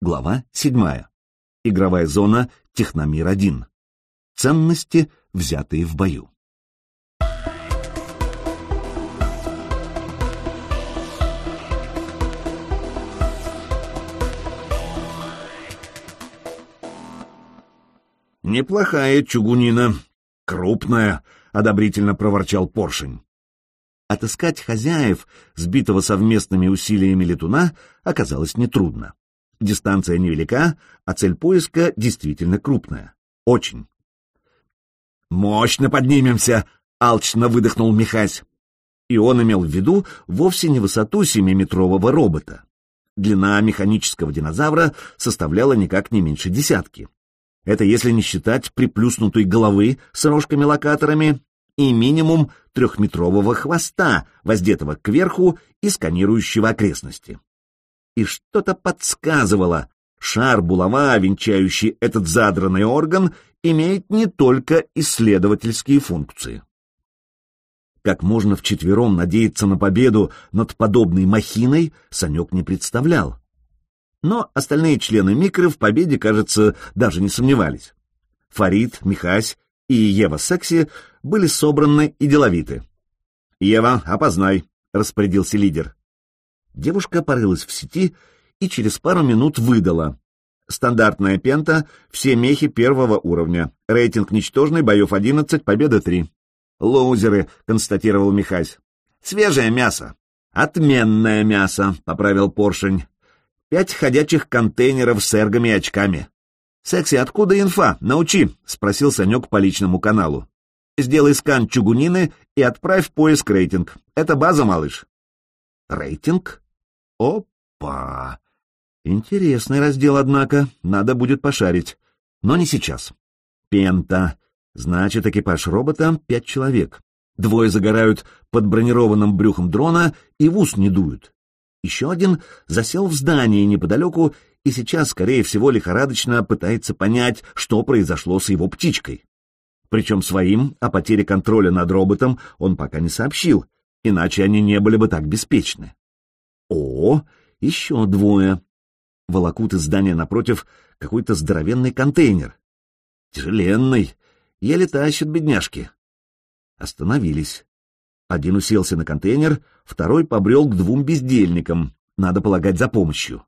Глава 7. Игровая зона Техномир-1. Ценности, взятые в бою. «Неплохая чугунина, крупная», — одобрительно проворчал поршень. Отыскать хозяев, сбитого совместными усилиями летуна, оказалось нетрудно. Дистанция невелика, а цель поиска действительно крупная. Очень. «Мощно поднимемся!» — алчно выдохнул Михась. И он имел в виду вовсе не высоту семиметрового робота. Длина механического динозавра составляла никак не меньше десятки. Это если не считать приплюснутой головы с рожками-локаторами и минимум трехметрового хвоста, воздетого кверху и сканирующего окрестности и что-то подсказывало. Шар булава, венчающий этот задранный орган, имеет не только исследовательские функции. Как можно вчетвером надеяться на победу над подобной махиной, Санек не представлял. Но остальные члены микро в победе, кажется, даже не сомневались. Фарид, Михась и Ева Секси были собраны и деловиты. «Ева, опознай», — распорядился лидер. Девушка порылась в сети и через пару минут выдала. Стандартная пента, все мехи первого уровня. Рейтинг ничтожный, боев 11, победа 3. Лоузеры, констатировал Михась. Свежее мясо. Отменное мясо, поправил Поршень. Пять ходячих контейнеров с эргами и очками. «Секси, откуда инфа? Научи!» — спросил Санек по личному каналу. «Сделай скан чугунины и отправь поиск рейтинг. Это база, малыш». «Рейтинг?» Опа! Интересный раздел, однако, надо будет пошарить. Но не сейчас. Пента. Значит, экипаж робота — пять человек. Двое загорают под бронированным брюхом дрона и в ус не дуют. Еще один засел в здании неподалеку и сейчас, скорее всего, лихорадочно пытается понять, что произошло с его птичкой. Причем своим о потере контроля над роботом он пока не сообщил, иначе они не были бы так беспечны. О, еще двое. Волокут из здания напротив какой-то здоровенный контейнер. Тяжеленный, еле тащат бедняжки. Остановились. Один уселся на контейнер, второй побрел к двум бездельникам, надо полагать, за помощью.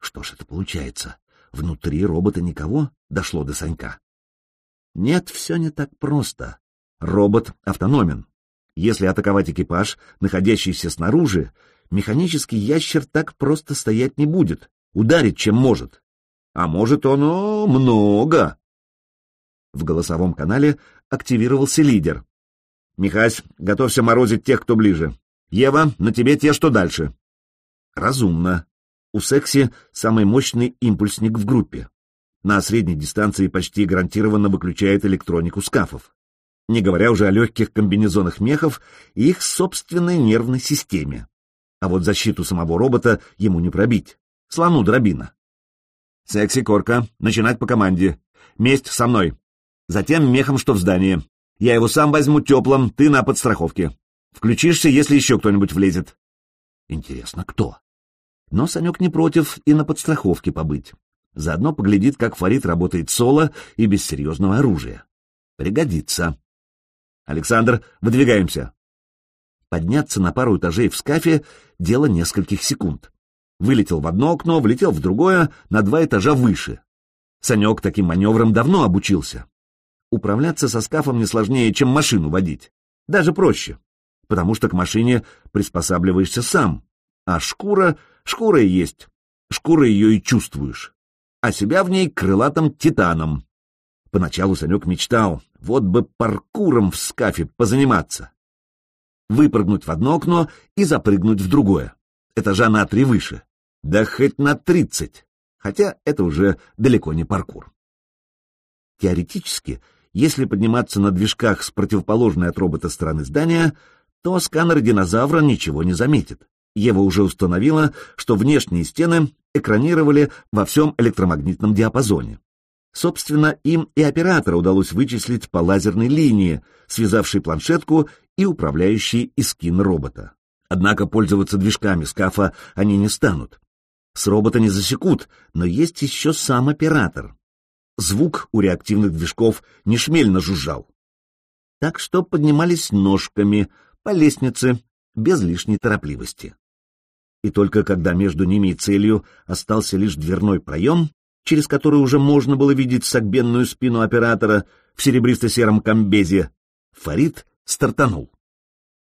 Что ж это получается? Внутри робота никого? Дошло до Санька. Нет, все не так просто. Робот автономен. Если атаковать экипаж, находящийся снаружи, механический ящер так просто стоять не будет, ударит чем может. А может оно много. В голосовом канале активировался лидер. «Михась, готовься морозить тех, кто ближе. Ева, на тебе те, что дальше». Разумно. У Секси самый мощный импульсник в группе. На средней дистанции почти гарантированно выключает электронику скафов. Не говоря уже о легких комбинезонах мехов и их собственной нервной системе а вот защиту самого робота ему не пробить. Слону дробина. Секси-корка, начинать по команде. Месть со мной. Затем мехом, что в здании. Я его сам возьму теплым, ты на подстраховке. Включишься, если еще кто-нибудь влезет. Интересно, кто? Но Санек не против и на подстраховке побыть. Заодно поглядит, как Фарид работает соло и без серьезного оружия. Пригодится. Александр, выдвигаемся. Подняться на пару этажей в скафе — дело нескольких секунд. Вылетел в одно окно, влетел в другое, на два этажа выше. Санек таким маневром давно обучился. Управляться со скафом не сложнее, чем машину водить. Даже проще, потому что к машине приспосабливаешься сам. А шкура, шкура и есть. Шкура ее и чувствуешь. А себя в ней крылатым титаном. Поначалу Санек мечтал, вот бы паркуром в скафе позаниматься выпрыгнуть в одно окно и запрыгнуть в другое, этажа на три выше, да хоть на тридцать, хотя это уже далеко не паркур. Теоретически, если подниматься на движках с противоположной от робота стороны здания, то сканер динозавра ничего не заметит. Ева уже установила, что внешние стены экранировали во всем электромагнитном диапазоне. Собственно, им и оператора удалось вычислить по лазерной линии, связавшей планшетку и управляющий искин робота. Однако пользоваться движками скафа они не станут. С робота не засекут, но есть еще сам оператор. Звук у реактивных движков не шмельно жужжал. Так что поднимались ножками по лестнице без лишней торопливости. И только когда между ними и целью остался лишь дверной проем, через который уже можно было видеть согбенную спину оператора в серебристо-сером комбезе, Фарид стартанул.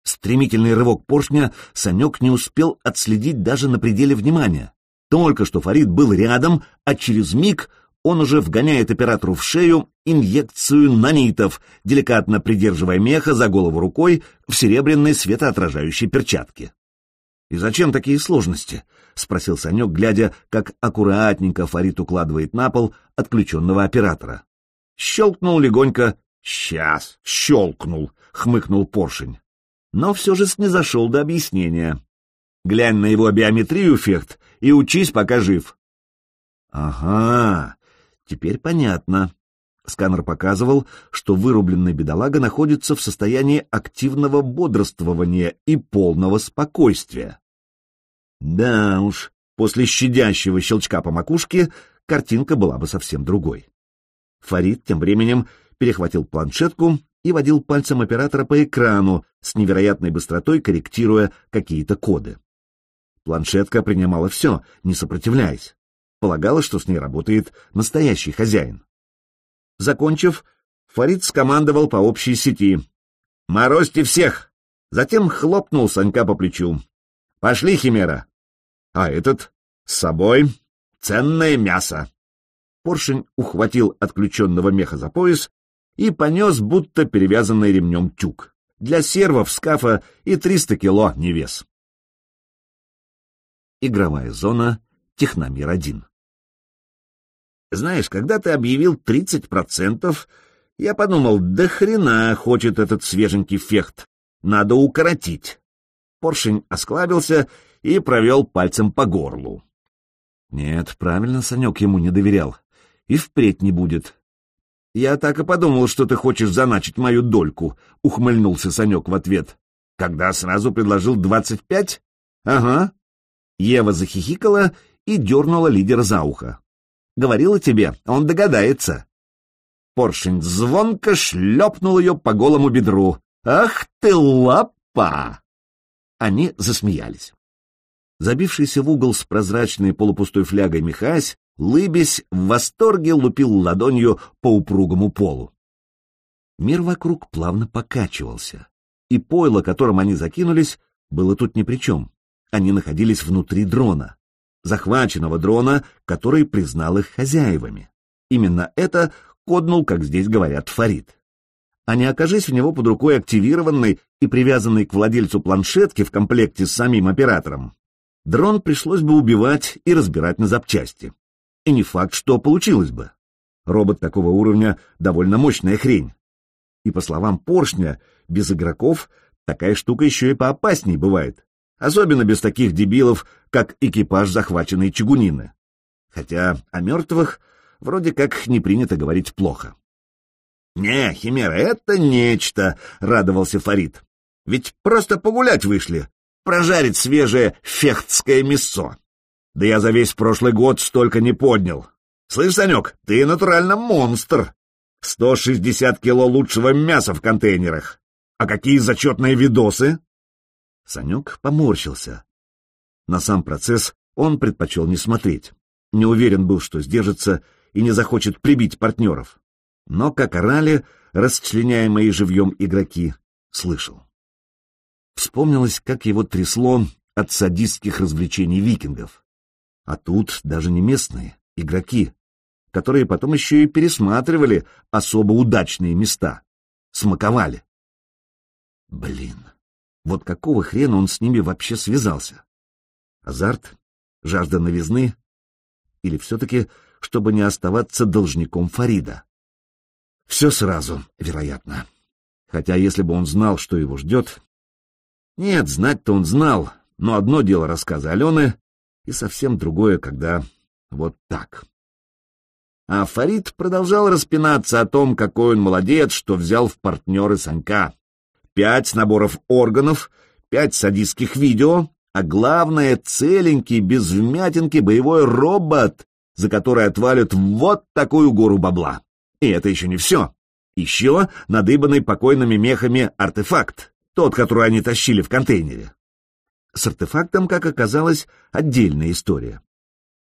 Стремительный рывок поршня Санек не успел отследить даже на пределе внимания. Только что Фарид был рядом, а через миг он уже вгоняет оператору в шею инъекцию нанитов, деликатно придерживая меха за голову рукой в серебряной светоотражающей перчатке. «И зачем такие сложности?» — спросил Санек, глядя, как аккуратненько Фарид укладывает на пол отключенного оператора. Щелкнул легонько. «Сейчас!» — щелкнул, — хмыкнул поршень. Но все же снизошел до объяснения. «Глянь на его биометрию, Фехт, и учись, пока жив». «Ага, теперь понятно». Сканер показывал, что вырубленный бедолага находится в состоянии активного бодрствования и полного спокойствия. Да уж, после щадящего щелчка по макушке картинка была бы совсем другой. Фарид тем временем перехватил планшетку и водил пальцем оператора по экрану, с невероятной быстротой корректируя какие-то коды. Планшетка принимала все, не сопротивляясь. Полагала, что с ней работает настоящий хозяин. Закончив, Фарид скомандовал по общей сети. «Морозьте всех!» Затем хлопнул Санька по плечу. «Пошли, Химера!» «А этот? С собой? Ценное мясо!» Поршень ухватил отключенного меха за пояс и понес, будто перевязанный ремнем тюк. Для сервов, скафа и 300 кило не вес. Игровая зона Техномир-1 Знаешь, когда ты объявил 30%, я подумал, да хрена хочет этот свеженький фехт. Надо укоротить. Поршень осклабился и провел пальцем по горлу. Нет, правильно Санек ему не доверял. И впредь не будет. Я так и подумал, что ты хочешь заначить мою дольку, — ухмыльнулся Санек в ответ. Когда сразу предложил двадцать пять? Ага. Ева захихикала и дернула лидера за ухо. Говорила тебе, он догадается. Поршень звонко шлепнул ее по голому бедру. «Ах ты лапа!» Они засмеялись. Забившийся в угол с прозрачной полупустой флягой Михась лыбясь, в восторге лупил ладонью по упругому полу. Мир вокруг плавно покачивался, и пойло, которым они закинулись, было тут ни при чем. Они находились внутри дрона, захваченного дрона, который признал их хозяевами. Именно это коднул, как здесь говорят, Фарид. А не окажись у него под рукой активированный и привязанный к владельцу планшетки в комплекте с самим оператором, дрон пришлось бы убивать и разбирать на запчасти и не факт, что получилось бы. Робот такого уровня — довольно мощная хрень. И, по словам Поршня, без игроков такая штука еще и поопасней бывает. Особенно без таких дебилов, как экипаж захваченной чугунины. Хотя о мертвых вроде как не принято говорить плохо. «Не, Химера, это нечто!» — радовался Фарид. «Ведь просто погулять вышли, прожарить свежее фехтское мясо. Да я за весь прошлый год столько не поднял. Слышь, Санек, ты натурально монстр. Сто шестьдесят кило лучшего мяса в контейнерах. А какие зачетные видосы? Санек поморщился. На сам процесс он предпочел не смотреть. Не уверен был, что сдержится и не захочет прибить партнеров. Но, как орали, расчленяемые живьем игроки, слышал. Вспомнилось, как его трясло от садистских развлечений викингов. А тут даже не местные, игроки, которые потом еще и пересматривали особо удачные места, смаковали. Блин, вот какого хрена он с ними вообще связался? Азарт? Жажда новизны? Или все-таки, чтобы не оставаться должником Фарида? Все сразу, вероятно. Хотя если бы он знал, что его ждет... Нет, знать-то он знал, но одно дело рассказы Алены, и совсем другое, когда вот так. А Фарид продолжал распинаться о том, какой он молодец, что взял в партнеры Санька. Пять наборов органов, пять садистских видео, а главное — целенький, без вмятинки боевой робот, за который отвалят вот такую гору бабла. И это еще не все. Еще надыбанный покойными мехами артефакт, тот, который они тащили в контейнере. С артефактом, как оказалось, отдельная история.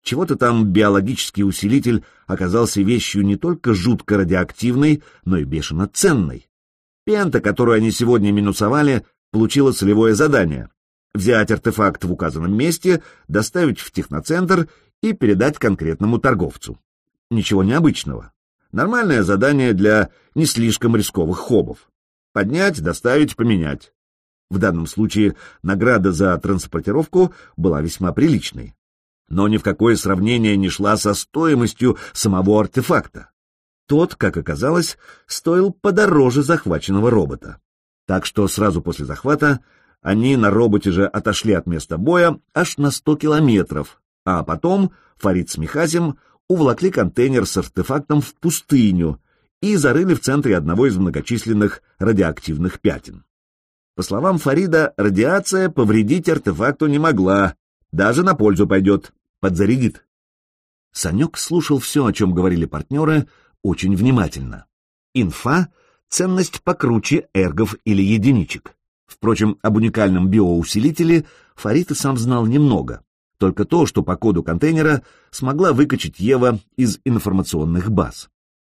Чего-то там биологический усилитель оказался вещью не только жутко радиоактивной, но и бешено ценной. Пента, которую они сегодня минусовали, получила целевое задание — взять артефакт в указанном месте, доставить в техноцентр и передать конкретному торговцу. Ничего необычного. Нормальное задание для не слишком рисковых хобов. Поднять, доставить, поменять. В данном случае награда за транспортировку была весьма приличной. Но ни в какое сравнение не шла со стоимостью самого артефакта. Тот, как оказалось, стоил подороже захваченного робота. Так что сразу после захвата они на роботе же отошли от места боя аж на 100 километров, а потом Фарид с Михазем уволокли контейнер с артефактом в пустыню и зарыли в центре одного из многочисленных радиоактивных пятен. По словам Фарида, радиация повредить артефакту не могла, даже на пользу пойдет, подзарядит. Санек слушал все, о чем говорили партнеры, очень внимательно. Инфа — ценность покруче эргов или единичек. Впрочем, об уникальном биоусилителе Фарид и сам знал немного. Только то, что по коду контейнера смогла выкачать Ева из информационных баз.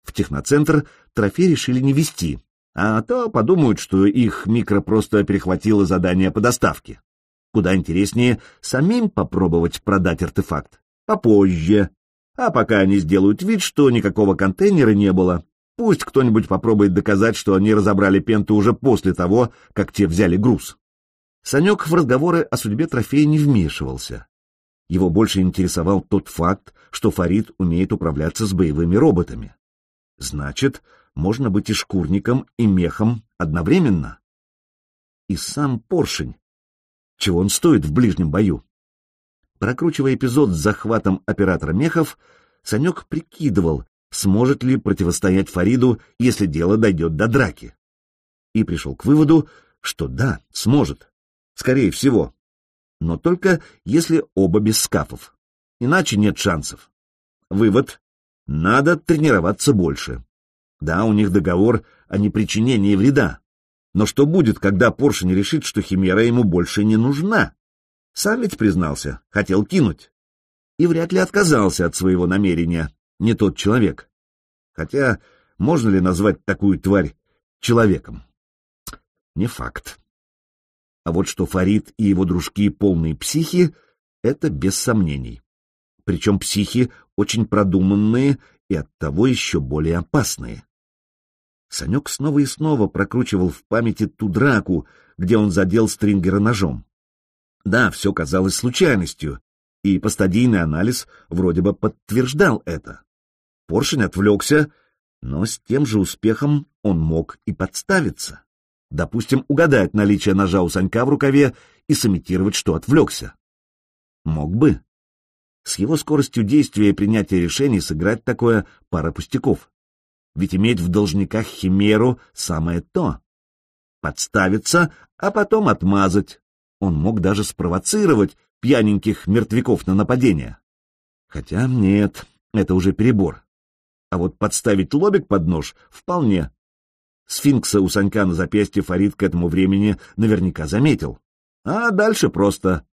В техноцентр трофей решили не вести, а то подумают, что их микро просто перехватило задание по доставке. Куда интереснее самим попробовать продать артефакт. Попозже. А пока они сделают вид, что никакого контейнера не было. Пусть кто-нибудь попробует доказать, что они разобрали пенту уже после того, как те взяли груз. Санек в разговоры о судьбе трофея не вмешивался. Его больше интересовал тот факт, что Фарид умеет управляться с боевыми роботами. Значит, можно быть и шкурником, и мехом одновременно. И сам поршень. Чего он стоит в ближнем бою? Прокручивая эпизод с захватом оператора мехов, Санек прикидывал, сможет ли противостоять Фариду, если дело дойдет до драки. И пришел к выводу, что да, сможет. Скорее всего но только если оба без скафов. Иначе нет шансов. Вывод — надо тренироваться больше. Да, у них договор о непричинении вреда. Но что будет, когда Поршень решит, что Химера ему больше не нужна? Сам ведь признался, хотел кинуть. И вряд ли отказался от своего намерения, не тот человек. Хотя, можно ли назвать такую тварь человеком? Не факт. А вот что Фарид и его дружки полные психи, это без сомнений. Причем психи очень продуманные и оттого еще более опасные. Санек снова и снова прокручивал в памяти ту драку, где он задел Стрингера ножом. Да, все казалось случайностью, и постадийный анализ вроде бы подтверждал это. Поршень отвлекся, но с тем же успехом он мог и подставиться. Допустим, угадать наличие ножа у Санька в рукаве и сымитировать, что отвлекся. Мог бы. С его скоростью действия и принятия решений сыграть такое пара пустяков. Ведь иметь в должниках химеру — самое то. Подставиться, а потом отмазать. Он мог даже спровоцировать пьяненьких мертвяков на нападение. Хотя нет, это уже перебор. А вот подставить лобик под нож — вполне. Сфинкса у Санька на запястье Фарид к этому времени наверняка заметил. А дальше просто.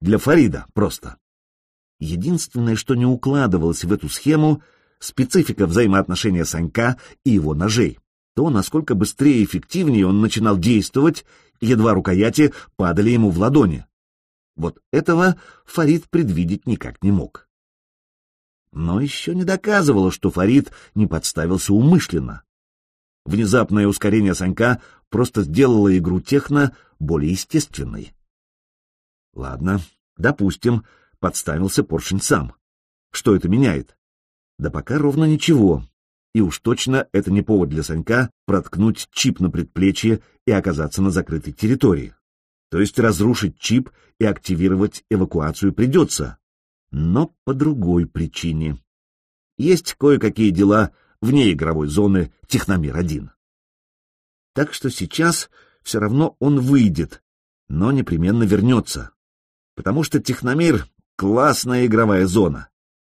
Для Фарида просто. Единственное, что не укладывалось в эту схему, специфика взаимоотношения Санька и его ножей. То, насколько быстрее и эффективнее он начинал действовать, едва рукояти падали ему в ладони. Вот этого Фарид предвидеть никак не мог. Но еще не доказывало, что Фарид не подставился умышленно. Внезапное ускорение Санька просто сделало игру техно более естественной. Ладно, допустим, подставился поршень сам. Что это меняет? Да пока ровно ничего. И уж точно это не повод для Санька проткнуть чип на предплечье и оказаться на закрытой территории. То есть разрушить чип и активировать эвакуацию придется. Но по другой причине. Есть кое-какие дела, вне игровой зоны Техномир-1. Так что сейчас все равно он выйдет, но непременно вернется. потому что техномир — классная игровая зона.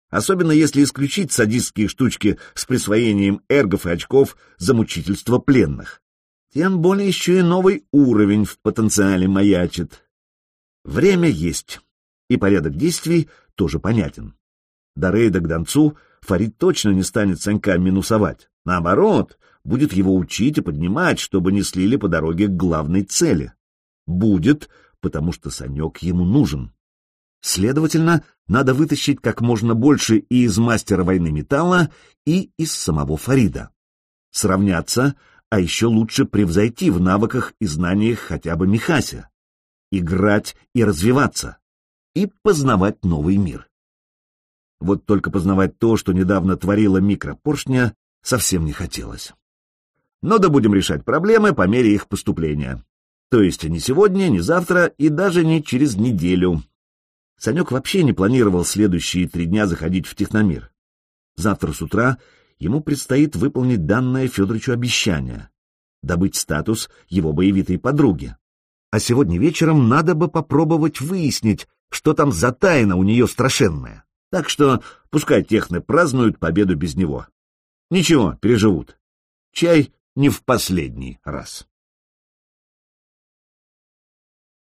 Особенно если исключить садистские штучки с присвоением эргов и очков за мучительство пленных. Тем более еще и новый уровень в потенциале маячит. Время есть, и порядок действий тоже понятен. До рейда к Донцу Фарид точно не станет Санька минусовать. Наоборот, будет его учить и поднимать, чтобы не слили по дороге к главной цели. Будет, потому что Санек ему нужен. Следовательно, надо вытащить как можно больше и из мастера войны металла, и из самого Фарида. Сравняться, а еще лучше превзойти в навыках и знаниях хотя бы Михася. Играть и развиваться. И познавать новый мир. Вот только познавать то, что недавно творила микропоршня, совсем не хотелось. Но да будем решать проблемы по мере их поступления. То есть не сегодня, не завтра и даже не через неделю. Санек вообще не планировал следующие три дня заходить в техномир. Завтра с утра ему предстоит выполнить данное Федоровичу обещание — добыть статус его боевитой подруги. А сегодня вечером надо бы попробовать выяснить, что там за тайна у нее страшенная. Так что пускай техны празднуют победу без него. Ничего, переживут. Чай не в последний раз.